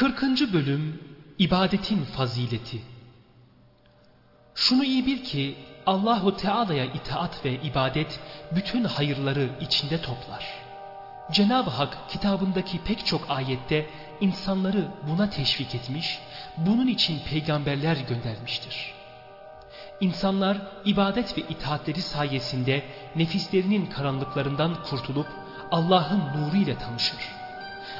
40. Bölüm İbadetin Fazileti Şunu iyi bil ki Allahu Teala'ya itaat ve ibadet bütün hayırları içinde toplar. Cenab-ı Hak kitabındaki pek çok ayette insanları buna teşvik etmiş, bunun için peygamberler göndermiştir. İnsanlar ibadet ve itaatleri sayesinde nefislerinin karanlıklarından kurtulup Allah'ın nuru ile tanışır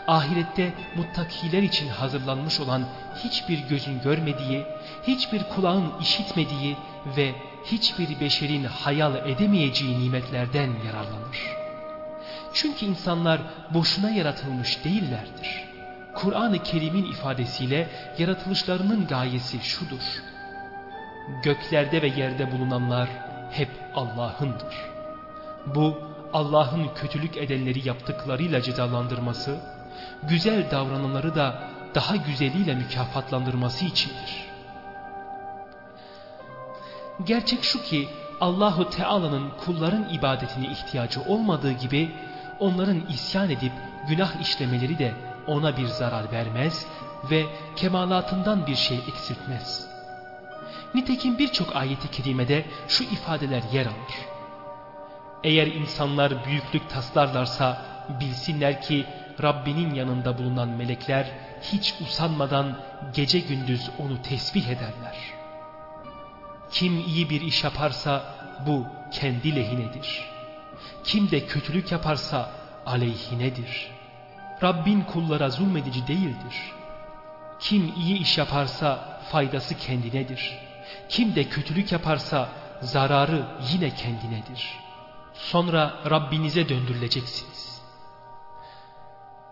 ahirette muttakiler için hazırlanmış olan hiçbir gözün görmediği, hiçbir kulağın işitmediği ve hiçbir beşerin hayal edemeyeceği nimetlerden yararlanır. Çünkü insanlar boşuna yaratılmış değillerdir. Kur'an-ı Kerim'in ifadesiyle yaratılışlarının gayesi şudur. Göklerde ve yerde bulunanlar hep Allah'ındır. Bu Allah'ın kötülük edenleri yaptıklarıyla cezalandırması güzel davrananları da daha güzeliyle mükafatlandırması içindir. Gerçek şu ki Allahu Teala'nın kulların ibadetine ihtiyacı olmadığı gibi onların isyan edip günah işlemeleri de ona bir zarar vermez ve kemalatından bir şey eksiltmez. Nitekim birçok ayeti kerimede şu ifadeler yer alır. Eğer insanlar büyüklük taslarlarsa bilsinler ki Rabbinin yanında bulunan melekler hiç usanmadan gece gündüz onu tesbih ederler. Kim iyi bir iş yaparsa bu kendi lehinedir. Kim de kötülük yaparsa aleyhinedir. Rabbin kullara zulmedici değildir. Kim iyi iş yaparsa faydası kendinedir. Kim de kötülük yaparsa zararı yine kendinedir. Sonra Rabbinize döndürüleceksiniz.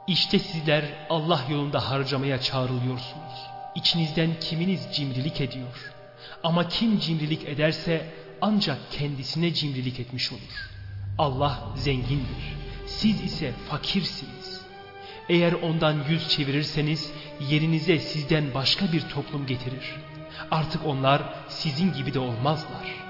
İşte sizler Allah yolunda harcamaya çağrılıyorsunuz. İçinizden kiminiz cimrilik ediyor. Ama kim cimrilik ederse ancak kendisine cimrilik etmiş olur. Allah zengindir. Siz ise fakirsiniz. Eğer ondan yüz çevirirseniz yerinize sizden başka bir toplum getirir. Artık onlar sizin gibi de olmazlar.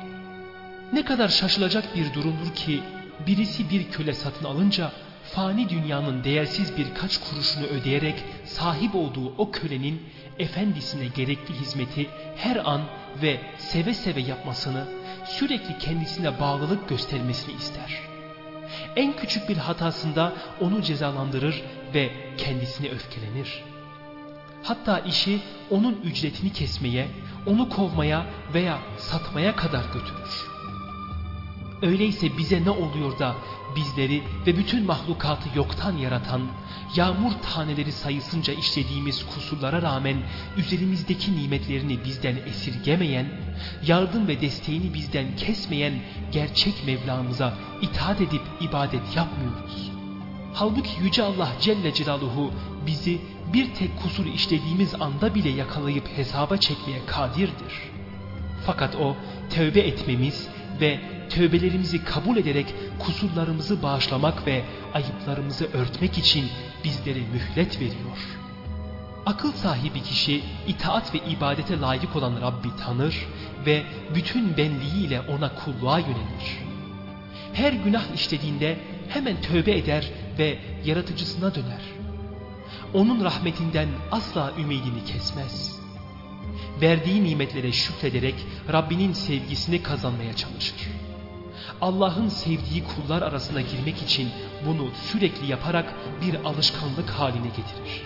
Ne kadar şaşılacak bir durumdur ki birisi bir köle satın alınca fani dünyanın değersiz birkaç kuruşunu ödeyerek sahip olduğu o kölenin efendisine gerekli hizmeti her an ve seve seve yapmasını, sürekli kendisine bağlılık göstermesini ister. En küçük bir hatasında onu cezalandırır ve kendisine öfkelenir. Hatta işi onun ücretini kesmeye, onu kovmaya veya satmaya kadar götürür. Öyleyse bize ne oluyor da bizleri ve bütün mahlukatı yoktan yaratan, yağmur taneleri sayısınca işlediğimiz kusurlara rağmen üzerimizdeki nimetlerini bizden esirgemeyen, yardım ve desteğini bizden kesmeyen gerçek Mevlamıza itaat edip ibadet yapmıyoruz. Halbuki Yüce Allah Celle Celaluhu bizi bir tek kusur işlediğimiz anda bile yakalayıp hesaba çekmeye kadirdir. Fakat o tövbe etmemiz ve tövbelerimizi kabul ederek kusurlarımızı bağışlamak ve ayıplarımızı örtmek için bizlere mühlet veriyor. Akıl sahibi kişi itaat ve ibadete layık olan Rabbi tanır ve bütün benliğiyle ona kulluğa yönelir. Her günah işlediğinde hemen tövbe eder ve yaratıcısına döner. Onun rahmetinden asla ümidini kesmez. Verdiği nimetlere şükrederek Rabbinin sevgisini kazanmaya çalışır. Allah'ın sevdiği kullar arasına girmek için bunu sürekli yaparak bir alışkanlık haline getirir.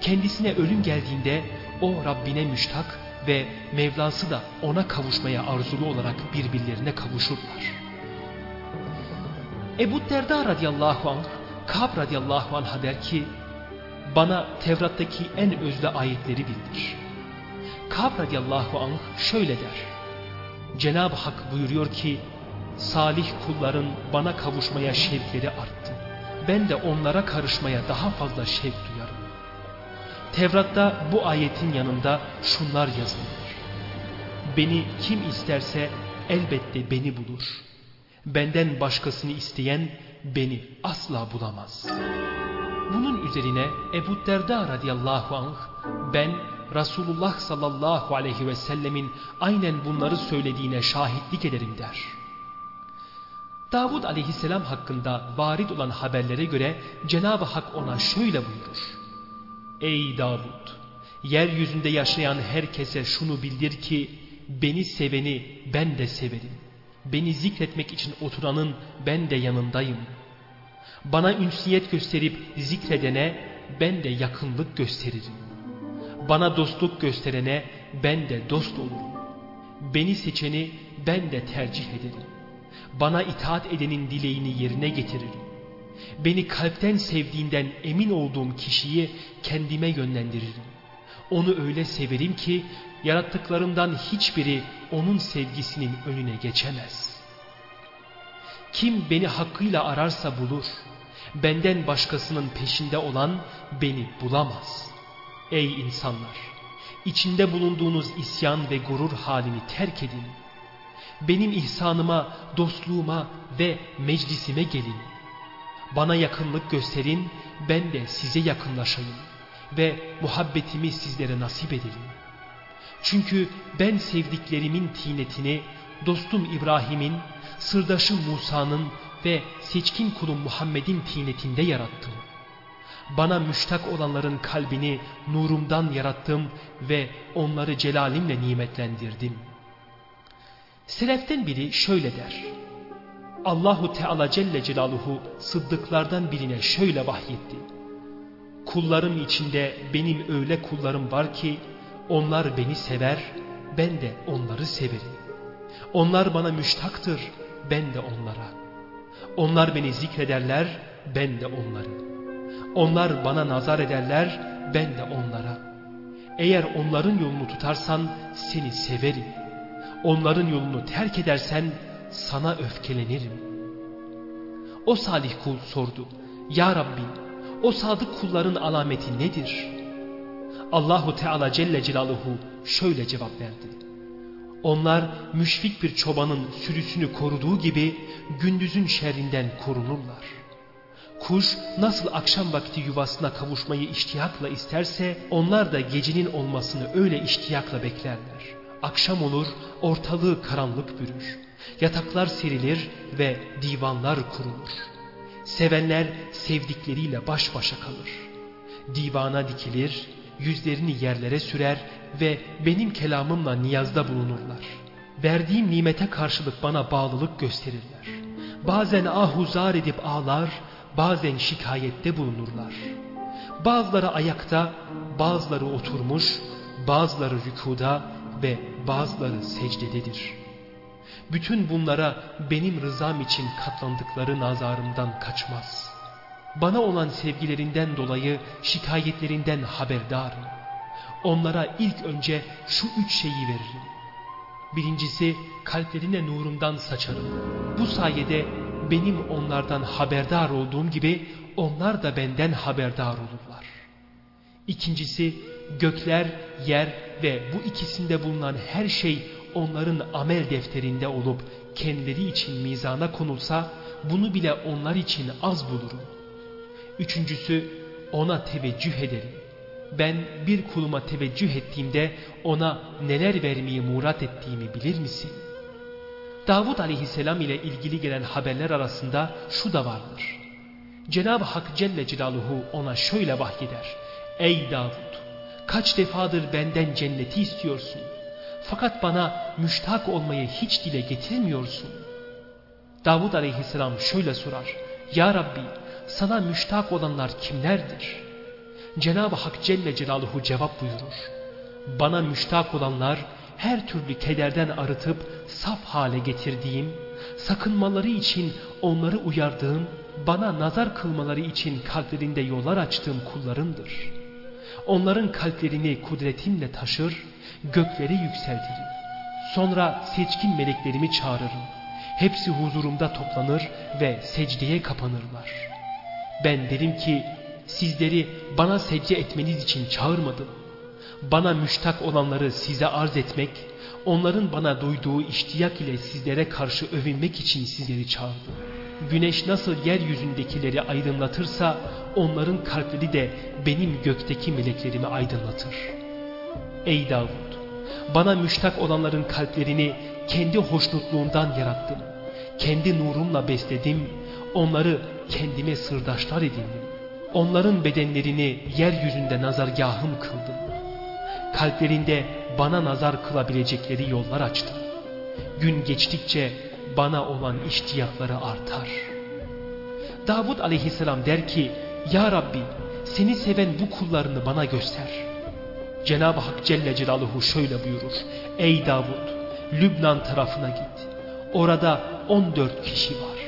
Kendisine ölüm geldiğinde o Rabbine müştak ve Mevlası da ona kavuşmaya arzulu olarak birbirlerine kavuşurlar. Ebu Derda radıyallahu anh, Kab radıyallahu anh der ki, bana Tevrat'taki en özde ayetleri bildir. Kab radıyallahu anh şöyle der, Cenab-ı Hak buyuruyor ki, salih kulların bana kavuşmaya şevkleri arttı. Ben de onlara karışmaya daha fazla şevk duyarım. Tevrat'ta bu ayetin yanında şunlar yazılır. Beni kim isterse elbette beni bulur. Benden başkasını isteyen beni asla bulamaz. Bunun üzerine Ebu Derda radıyallahu anh ben Resulullah sallallahu aleyhi ve sellemin aynen bunları söylediğine şahitlik ederim der. Davud aleyhisselam hakkında varid olan haberlere göre Cenab-ı Hak ona şöyle buyurur. Ey Davud! Yeryüzünde yaşayan herkese şunu bildir ki, beni seveni ben de severim. Beni zikretmek için oturanın ben de yanındayım. Bana ünsiyet gösterip zikredene ben de yakınlık gösteririm. Bana dostluk gösterene ben de dost olurum. Beni seçeni ben de tercih ederim. Bana itaat edenin dileğini yerine getiririm. Beni kalpten sevdiğinden emin olduğum kişiyi kendime yönlendiririm. Onu öyle severim ki yarattıklarımdan hiçbiri onun sevgisinin önüne geçemez. Kim beni hakkıyla ararsa bulur. Benden başkasının peşinde olan beni bulamaz. Ey insanlar! içinde bulunduğunuz isyan ve gurur halini terk edin. Benim ihsanıma, dostluğuma ve meclisime gelin. Bana yakınlık gösterin, ben de size yakınlaşayım ve muhabbetimi sizlere nasip edelim. Çünkü ben sevdiklerimin tinetini, dostum İbrahim'in, sırdaşım Musa'nın ve seçkin kulum Muhammed'in tinetinde yarattım. Bana müştak olanların kalbini nurumdan yarattım ve onları celalimle nimetlendirdim. Seleften biri şöyle der. Allahu Teala Celle Celaluhu sıddıklardan birine şöyle vahyetti. Kullarım içinde benim öyle kullarım var ki onlar beni sever, ben de onları severim. Onlar bana müştaktır, ben de onlara. Onlar beni zikrederler, ben de onları. Onlar bana nazar ederler, ben de onlara. Eğer onların yolunu tutarsan seni severim. Onların yolunu terk edersen sana öfkelenirim. O salih kul sordu. Ya Rabbi, o sadık kulların alameti nedir? Allahu Teala Celle Celaluhu şöyle cevap verdi. Onlar müşfik bir çobanın sürüsünü koruduğu gibi gündüzün şerrinden korunurlar. Kuş nasıl akşam vakti yuvasına kavuşmayı iştiyakla isterse onlar da gecenin olmasını öyle iştiyakla beklerler. Akşam olur ortalığı karanlık bürür. Yataklar serilir ve divanlar kurulur. Sevenler sevdikleriyle baş başa kalır. Divana dikilir, yüzlerini yerlere sürer ve benim kelamımla niyazda bulunurlar. Verdiğim nimete karşılık bana bağlılık gösterirler. Bazen ahuzar edip ağlar, bazen şikayette bulunurlar. Bazıları ayakta, bazıları oturmuş, bazıları rükuda ve bazıları secdededir. Bütün bunlara benim rızam için katlandıkları nazarımdan kaçmaz. Bana olan sevgilerinden dolayı şikayetlerinden haberdarım. Onlara ilk önce şu üç şeyi veririm. Birincisi kalplerine nurumdan saçarım. Bu sayede benim onlardan haberdar olduğum gibi onlar da benden haberdar olurlar. İkincisi gökler, yer ve bu ikisinde bulunan her şey onların amel defterinde olup kendileri için mizana konulsa bunu bile onlar için az bulurum. Üçüncüsü ona teveccüh ederim. Ben bir kuluma teveccüh ettiğimde ona neler vermeyi murat ettiğimi bilir misin?'' Davud aleyhisselam ile ilgili gelen haberler arasında şu da vardır. Cenab-ı Hak Celle Celaluhu ona şöyle vahyeder. Ey Davud! Kaç defadır benden cenneti istiyorsun. Fakat bana müştak olmayı hiç dile getirmiyorsun. Davud aleyhisselam şöyle sorar. Ya Rabbi sana müştak olanlar kimlerdir? Cenab-ı Hak Celle Celaluhu cevap buyurur. Bana müştak olanlar her türlü kederden arıtıp saf hale getirdiğim, sakınmaları için onları uyardığım, bana nazar kılmaları için kalplerinde yollar açtığım kullarımdır. Onların kalplerini kudretimle taşır, gökleri yükseltirim. Sonra seçkin meleklerimi çağırırım. Hepsi huzurumda toplanır ve secdeye kapanırlar. Ben derim ki sizleri bana secde etmeniz için çağırmadım bana müştak olanları size arz etmek, onların bana duyduğu iştiyak ile sizlere karşı övünmek için sizleri çağırdım. Güneş nasıl yeryüzündekileri aydınlatırsa onların kalpleri de benim gökteki meleklerimi aydınlatır. Ey Davud! Bana müştak olanların kalplerini kendi hoşnutluğundan yarattım. Kendi nurumla besledim, onları kendime sırdaşlar edindim. Onların bedenlerini yeryüzünde nazargahım kıldım. Kalplerinde bana nazar kılabilecekleri yollar açtım. Gün geçtikçe bana olan iştiyakları artar. Davud aleyhisselam der ki, Ya Rabbi seni seven bu kullarını bana göster. Cenab-ı Hak Celle Celaluhu şöyle buyurur. Ey Davud, Lübnan tarafına git. Orada 14 kişi var.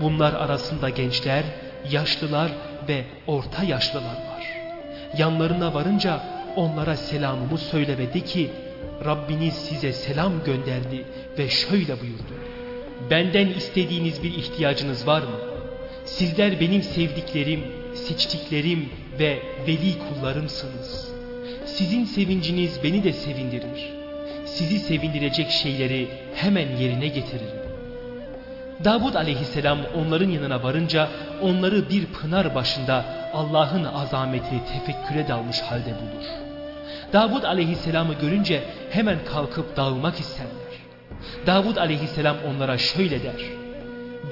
Bunlar arasında gençler, yaşlılar ve orta yaşlılar var. Yanlarına varınca onlara selamımı söyle ve de ki Rabbiniz size selam gönderdi ve şöyle buyurdu. Benden istediğiniz bir ihtiyacınız var mı? Sizler benim sevdiklerim, seçtiklerim ve veli kullarımsınız. Sizin sevinciniz beni de sevindirir. Sizi sevindirecek şeyleri hemen yerine getiririm. Davud aleyhisselam onların yanına varınca onları bir pınar başında Allah'ın azametini tefekküre dalmış halde bulur. Davud aleyhisselamı görünce hemen kalkıp dağılmak isterler. Davud aleyhisselam onlara şöyle der.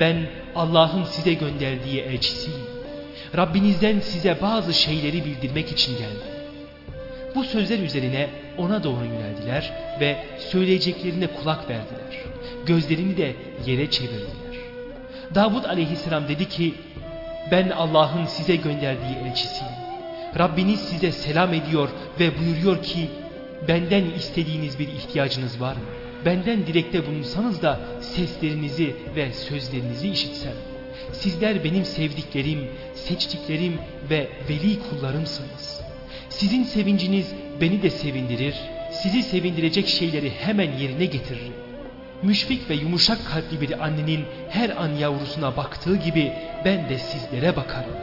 Ben Allah'ın size gönderdiği elçisiyim. Rabbinizden size bazı şeyleri bildirmek için geldim. Bu sözler üzerine ona doğru yöneldiler ve söyleyeceklerine kulak verdiler. Gözlerini de yere çevirdiler. Davud aleyhisselam dedi ki, ben Allah'ın size gönderdiği elçisiyim. Rabbiniz size selam ediyor ve buyuruyor ki, benden istediğiniz bir ihtiyacınız var mı? Benden dilekte bulunsanız da seslerinizi ve sözlerinizi işitsem. Sizler benim sevdiklerim, seçtiklerim ve veli kullarımsınız. Sizin sevinciniz beni de sevindirir, sizi sevindirecek şeyleri hemen yerine getiririm. Müşfik ve yumuşak kalpli bir annenin her an yavrusuna baktığı gibi ben de sizlere bakarım.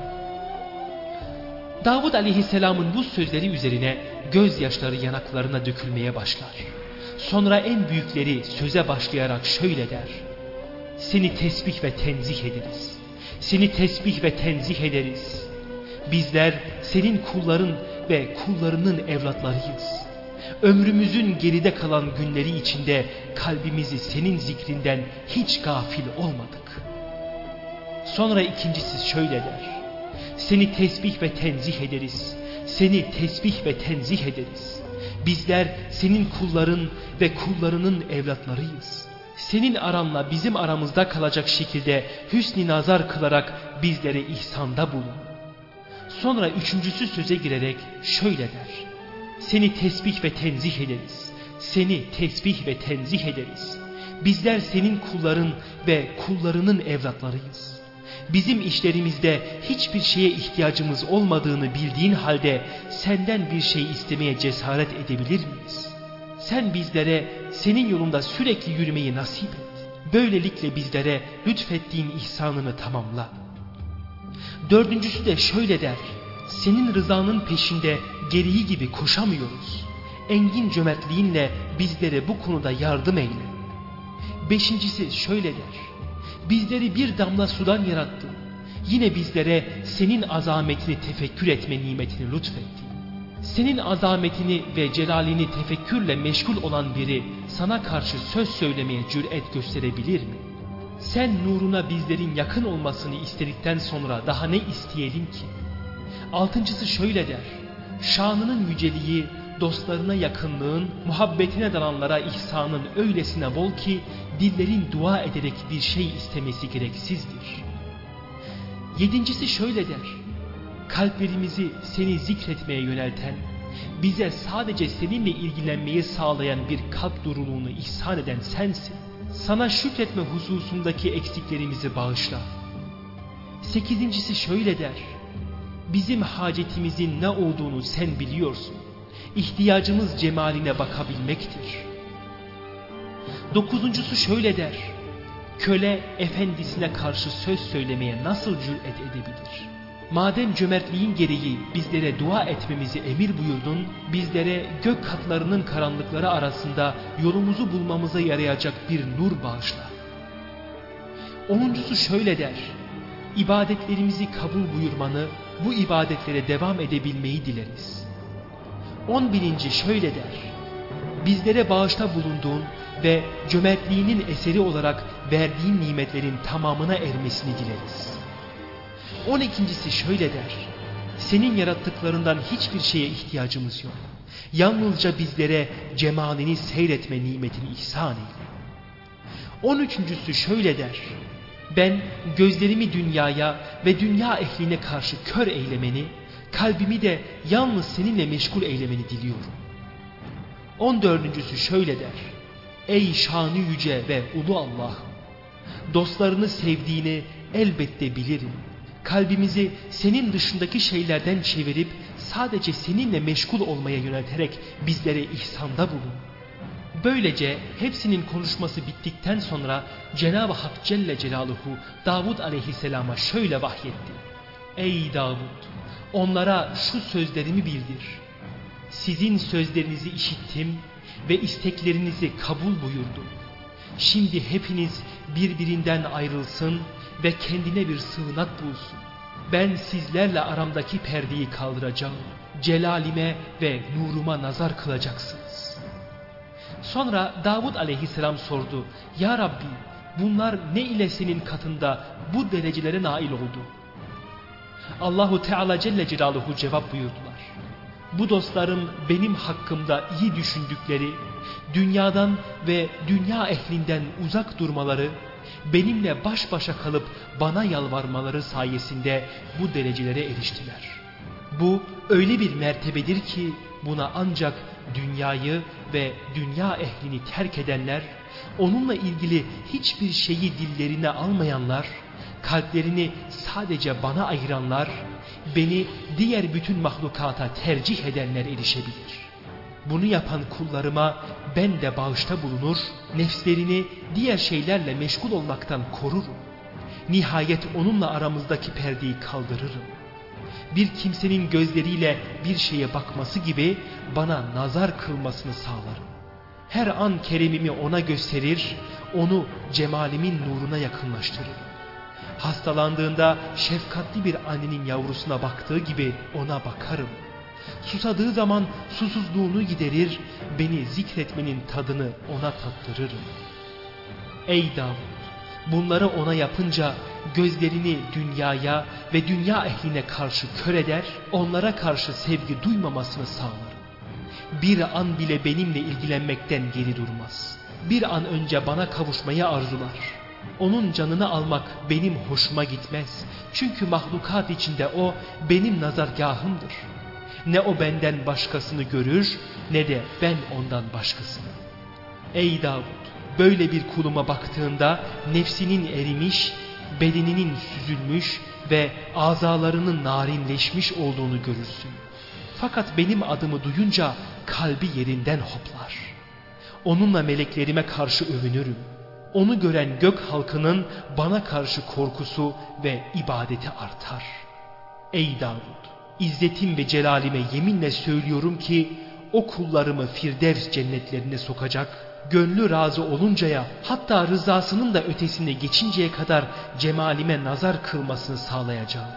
Davud aleyhisselamın bu sözleri üzerine gözyaşları yanaklarına dökülmeye başlar. Sonra en büyükleri söze başlayarak şöyle der. Seni tesbih ve tenzih ederiz. Seni tesbih ve tenzih ederiz. Bizler senin kulların ve kullarının evlatlarıyız. Ömrümüzün geride kalan günleri içinde kalbimizi senin zikrinden hiç gafil olmadık. Sonra ikincisi şöyle der. Seni tesbih ve tenzih ederiz. Seni tesbih ve tenzih ederiz. Bizler senin kulların ve kullarının evlatlarıyız. Senin aranla bizim aramızda kalacak şekilde hüsn nazar kılarak bizlere ihsanda bulun. Sonra üçüncüsü söze girerek şöyle der. Seni tesbih ve tenzih ederiz. Seni tesbih ve tenzih ederiz. Bizler senin kulların ve kullarının evlatlarıyız. Bizim işlerimizde hiçbir şeye ihtiyacımız olmadığını bildiğin halde senden bir şey istemeye cesaret edebilir miyiz? Sen bizlere senin yolunda sürekli yürümeyi nasip et. Böylelikle bizlere lütfettiğin ihsanını tamamla. Dördüncüsü de şöyle der. Senin rızanın peşinde gereği gibi koşamıyoruz. Engin cömertliğinle bizlere bu konuda yardım eyle. Beşincisi şöyle der. Bizleri bir damla sudan yarattın. Yine bizlere senin azametini tefekkür etme nimetini lütfettin. Senin azametini ve celalini tefekkürle meşgul olan biri sana karşı söz söylemeye cüret gösterebilir mi? Sen nuruna bizlerin yakın olmasını istedikten sonra daha ne isteyelim ki? Altıncısı şöyle der. Şanının yüceliği, dostlarına yakınlığın, muhabbetine dalanlara ihsanın öylesine bol ki dillerin dua ederek bir şey istemesi gereksizdir. Yedincisi şöyle der. Kalplerimizi seni zikretmeye yönelten, bize sadece seninle ilgilenmeyi sağlayan bir kalp duruluğunu ihsan eden sensin. Sana şükretme hususundaki eksiklerimizi bağışla. Sekizincisi şöyle der. Bizim hacetimizin ne olduğunu sen biliyorsun. İhtiyacımız cemaline bakabilmektir. Dokuzuncusu şöyle der. Köle efendisine karşı söz söylemeye nasıl cüret edebilir? Madem cömertliğin gereği bizlere dua etmemizi emir buyurdun, bizlere gök katlarının karanlıkları arasında yolumuzu bulmamıza yarayacak bir nur bağışla. Onuncusu şöyle der, ibadetlerimizi kabul buyurmanı, bu ibadetlere devam edebilmeyi dileriz. On bininci şöyle der, bizlere bağışta bulunduğun ve cömertliğinin eseri olarak verdiğin nimetlerin tamamına ermesini dileriz. On ikincisi şöyle der, senin yarattıklarından hiçbir şeye ihtiyacımız yok. Yalnızca bizlere cemalini seyretme nimetini ihsan eyle. On üçüncüsü şöyle der. Ben gözlerimi dünyaya ve dünya ehline karşı kör eylemeni, kalbimi de yalnız seninle meşgul eylemeni diliyorum. On dördüncüsü şöyle der. Ey şanı yüce ve ulu Allah! Dostlarını sevdiğini elbette bilirim. Kalbimizi senin dışındaki şeylerden çevirip sadece seninle meşgul olmaya yönelterek bizlere ihsanda bulun. Böylece hepsinin konuşması bittikten sonra Cenab-ı Hak Celle Celaluhu Davud aleyhisselama şöyle vahyetti. Ey Davud! Onlara şu sözlerimi bildir. Sizin sözlerinizi işittim ve isteklerinizi kabul buyurdum. Şimdi hepiniz birbirinden ayrılsın ve kendine bir sığınak bulsun. Ben sizlerle aramdaki perdeyi kaldıracağım. Celalime ve nuruma nazar kılacaksınız. Sonra Davud aleyhisselam sordu. Ya Rabbi bunlar ne ile senin katında bu derecelere nail oldu? Allahu Teala Celle Celaluhu cevap buyurdular. Bu dostlarım benim hakkımda iyi düşündükleri, dünyadan ve dünya ehlinden uzak durmaları, benimle baş başa kalıp bana yalvarmaları sayesinde bu derecelere eriştiler. Bu öyle bir mertebedir ki buna ancak dünyayı ve dünya ehlini terk edenler, onunla ilgili hiçbir şeyi dillerine almayanlar, kalplerini sadece bana ayıranlar, beni diğer bütün mahlukata tercih edenler erişebilir. Bunu yapan kullarıma ben de bağışta bulunur, nefslerini diğer şeylerle meşgul olmaktan korurum. Nihayet onunla aramızdaki perdeyi kaldırırım. Bir kimsenin gözleriyle bir şeye bakması gibi bana nazar kılmasını sağlarım. Her an keremimi ona gösterir, onu cemalimin nuruna yakınlaştırırım. Hastalandığında şefkatli bir annenin yavrusuna baktığı gibi ona bakarım. Susadığı zaman susuzluğunu giderir, beni zikretmenin tadını ona tattırırım. Ey Davud! Bunları ona yapınca gözlerini dünyaya ve dünya ehline karşı kör eder, onlara karşı sevgi duymamasını sağlarım. Bir an bile benimle ilgilenmekten geri durmaz. Bir an önce bana kavuşmayı arzular. Onun canını almak benim hoşuma gitmez. Çünkü mahlukat içinde o benim nazargahımdır. Ne o benden başkasını görür ne de ben ondan başkasını. Ey Davud! Böyle bir kuluma baktığında nefsinin erimiş, bedeninin süzülmüş ve azalarının narinleşmiş olduğunu görürsün. Fakat benim adımı duyunca kalbi yerinden hoplar. Onunla meleklerime karşı övünürüm. Onu gören gök halkının bana karşı korkusu ve ibadeti artar. Ey Davud! İzzetim ve celalime yeminle söylüyorum ki o kullarımı Firdevs cennetlerine sokacak, gönlü razı oluncaya hatta rızasının da ötesine geçinceye kadar cemalime nazar kılmasını sağlayacağım.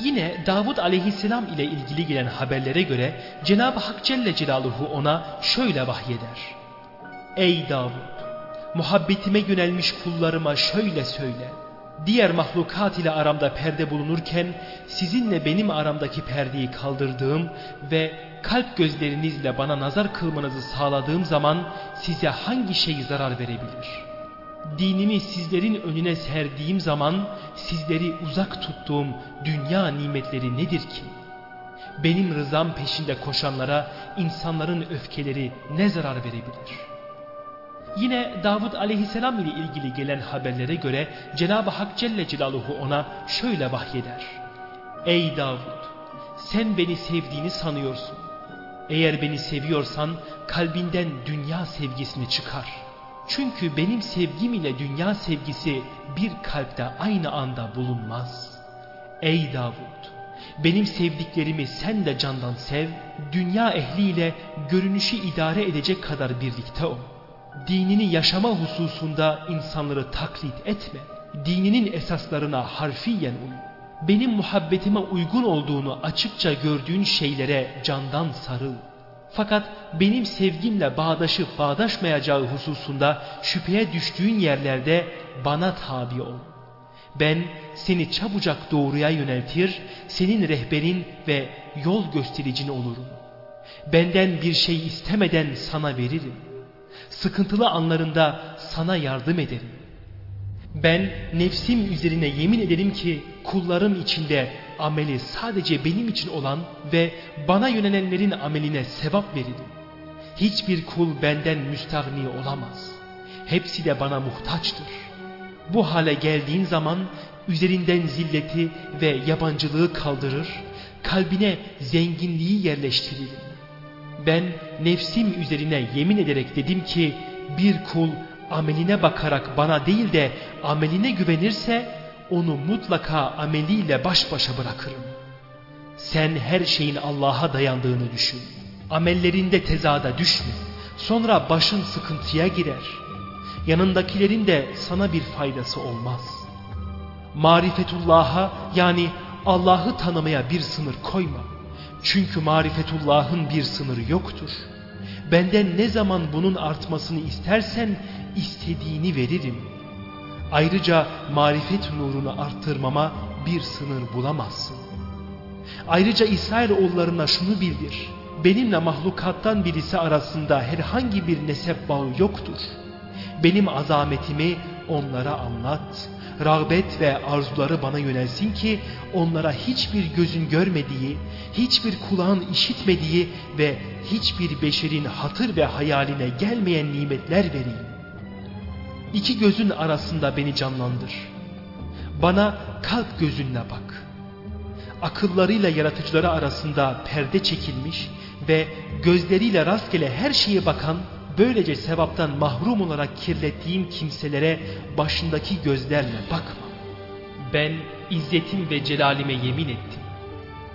Yine Davud aleyhisselam ile ilgili gelen haberlere göre Cenab-ı Hak Celle Celaluhu ona şöyle vahyeder. Ey Davud! Muhabbetime yönelmiş kullarıma şöyle söyle diğer mahlukat ile aramda perde bulunurken sizinle benim aramdaki perdeyi kaldırdığım ve kalp gözlerinizle bana nazar kılmanızı sağladığım zaman size hangi şey zarar verebilir? Dinimi sizlerin önüne serdiğim zaman sizleri uzak tuttuğum dünya nimetleri nedir ki? Benim rızam peşinde koşanlara insanların öfkeleri ne zarar verebilir?'' Yine Davud aleyhisselam ile ilgili gelen haberlere göre Cenab-ı Hak Celle Celaluhu ona şöyle vahyeder. Ey Davud! Sen beni sevdiğini sanıyorsun. Eğer beni seviyorsan kalbinden dünya sevgisini çıkar. Çünkü benim sevgim ile dünya sevgisi bir kalpte aynı anda bulunmaz. Ey Davud! Benim sevdiklerimi sen de candan sev, dünya ehliyle görünüşü idare edecek kadar birlikte ol dinini yaşama hususunda insanları taklit etme. Dininin esaslarına harfiyen uy. Benim muhabbetime uygun olduğunu açıkça gördüğün şeylere candan sarıl. Fakat benim sevgimle bağdaşıp bağdaşmayacağı hususunda şüpheye düştüğün yerlerde bana tabi ol. Ben seni çabucak doğruya yöneltir, senin rehberin ve yol göstericin olurum. Benden bir şey istemeden sana veririm. Sıkıntılı anlarında sana yardım ederim. Ben nefsim üzerine yemin ederim ki kullarım içinde ameli sadece benim için olan ve bana yönelenlerin ameline sevap veririm. Hiçbir kul benden müstahni olamaz. Hepsi de bana muhtaçtır. Bu hale geldiğin zaman üzerinden zilleti ve yabancılığı kaldırır, kalbine zenginliği yerleştiririm. Ben nefsim üzerine yemin ederek dedim ki bir kul ameline bakarak bana değil de ameline güvenirse onu mutlaka ameliyle baş başa bırakırım. Sen her şeyin Allah'a dayandığını düşün. Amellerinde tezada düşme. Sonra başın sıkıntıya girer. Yanındakilerin de sana bir faydası olmaz. Marifetullah'a yani Allah'ı tanımaya bir sınır koyma. Çünkü marifetullah'ın bir sınırı yoktur. Benden ne zaman bunun artmasını istersen istediğini veririm. Ayrıca marifet nurunu arttırmama bir sınır bulamazsın. Ayrıca İsrailoğullarına şunu bildir. Benimle mahlukattan birisi arasında herhangi bir nesep bağı yoktur. Benim azametimi onlara anlat. Rağbet ve arzuları bana yönelsin ki onlara hiçbir gözün görmediği, hiçbir kulağın işitmediği ve hiçbir beşerin hatır ve hayaline gelmeyen nimetler vereyim. İki gözün arasında beni canlandır. Bana kalp gözünle bak. Akıllarıyla yaratıcıları arasında perde çekilmiş ve gözleriyle rastgele her şeye bakan, böylece sevaptan mahrum olarak kirlettiğim kimselere başındaki gözlerle bakma. Ben izzetim ve celalime yemin ettim.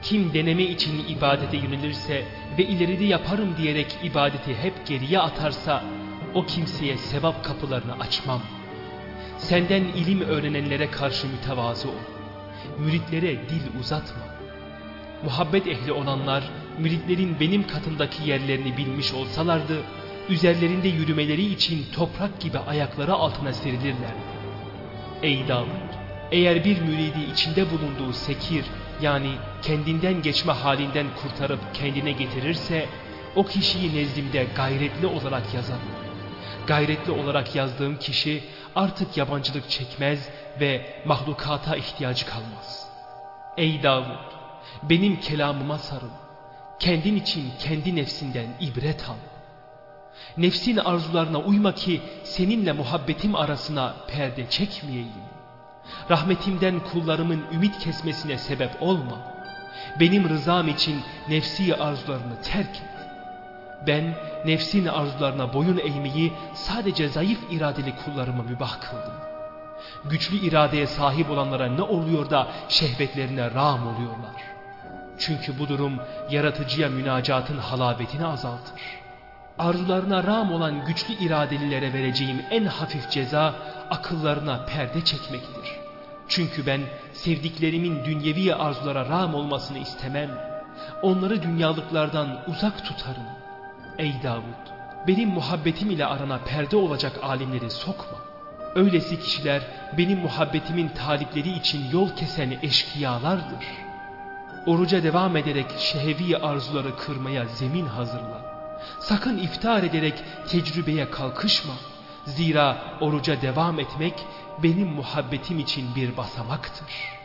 Kim deneme için ibadete yönelirse ve ileride yaparım diyerek ibadeti hep geriye atarsa o kimseye sevap kapılarını açmam. Senden ilim öğrenenlere karşı mütevazı ol. Müritlere dil uzatma. Muhabbet ehli olanlar müritlerin benim katımdaki yerlerini bilmiş olsalardı, üzerlerinde yürümeleri için toprak gibi ayakları altına serilirlerdi. Ey Davud! Eğer bir müridi içinde bulunduğu sekir yani kendinden geçme halinden kurtarıp kendine getirirse o kişiyi nezdimde gayretli olarak yazarım gayretli olarak yazdığım kişi artık yabancılık çekmez ve mahlukata ihtiyacı kalmaz. Ey Davud! Benim kelamıma sarıl. Kendin için kendi nefsinden ibret al. Nefsin arzularına uyma ki seninle muhabbetim arasına perde çekmeyeyim. Rahmetimden kullarımın ümit kesmesine sebep olma. Benim rızam için nefsi arzularını terk et. Ben nefsin arzularına boyun eğmeyi sadece zayıf iradeli kullarıma mübah kıldım. Güçlü iradeye sahip olanlara ne oluyor da şehvetlerine rağm oluyorlar. Çünkü bu durum yaratıcıya münacatın halabetini azaltır. Arzularına rağm olan güçlü iradelilere vereceğim en hafif ceza akıllarına perde çekmektir. Çünkü ben sevdiklerimin dünyevi arzulara rağm olmasını istemem. Onları dünyalıklardan uzak tutarım. Ey Davud! Benim muhabbetim ile arana perde olacak alimleri sokma. Öylesi kişiler benim muhabbetimin talipleri için yol kesen eşkıyalardır. Oruca devam ederek şehevi arzuları kırmaya zemin hazırla. Sakın iftar ederek tecrübeye kalkışma. Zira oruca devam etmek benim muhabbetim için bir basamaktır.''